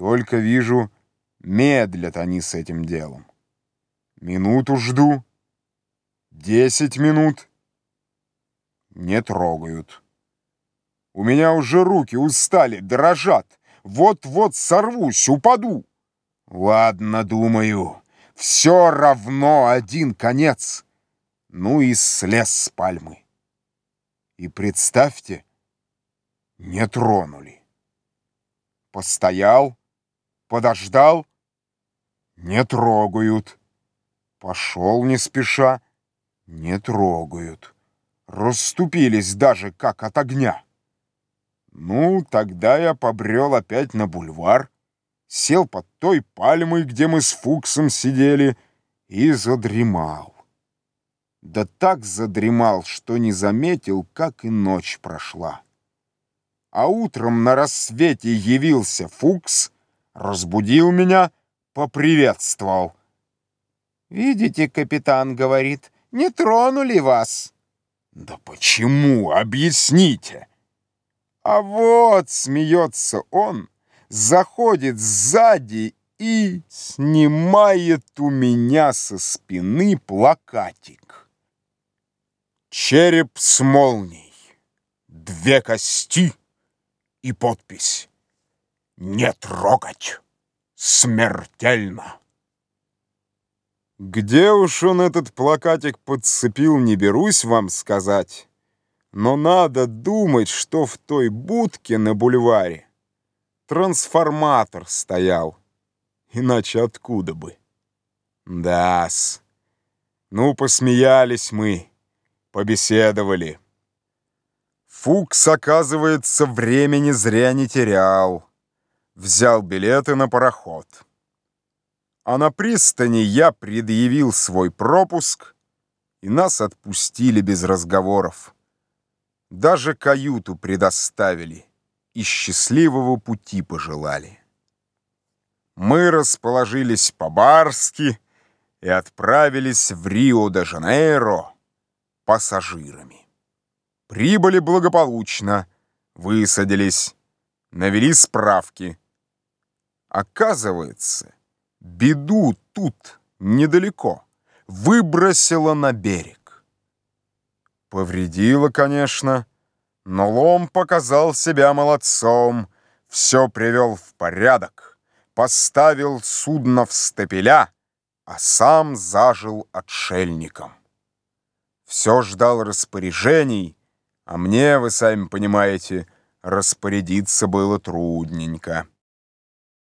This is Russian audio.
Только вижу, медлят они с этим делом. Минуту жду, десять минут. Не трогают. У меня уже руки устали, дрожат. Вот-вот сорвусь, упаду. Ладно, думаю, все равно один конец. Ну и слез с пальмы. И представьте, не тронули. Постоял, подождал, не трогают. Пошел не спеша, не трогают. Расступились даже как от огня. Ну, тогда я побрел опять на бульвар, сел под той пальмой, где мы с Фуксом сидели, и задремал. Да так задремал, что не заметил, как и ночь прошла. А утром на рассвете явился Фукс, разбудил меня, поприветствовал. «Видите, капитан говорит, не тронули вас». «Да почему? Объясните!» А вот смеется он, заходит сзади и снимает у меня со спины плакатик. Череп с молнией, две кости и подпись «Не трогать! Смертельно!» Где уж он этот плакатик подцепил, не берусь вам сказать. Но надо думать, что в той будке на бульваре трансформатор стоял. Иначе откуда бы? Да-с. Ну, посмеялись мы, побеседовали. Фукс, оказывается, времени зря не терял. Взял билеты на пароход. А на пристани я предъявил свой пропуск, и нас отпустили без разговоров. Даже каюту предоставили и счастливого пути пожелали. Мы расположились по-барски и отправились в Рио-де-Жанейро пассажирами. Прибыли благополучно, высадились, навели справки. Оказывается, беду тут, недалеко, выбросило на берег. Повредило, конечно, но лом показал себя молодцом, все привел в порядок, поставил судно в стапеля, а сам зажил отшельником. Все ждал распоряжений, а мне, вы сами понимаете, распорядиться было трудненько.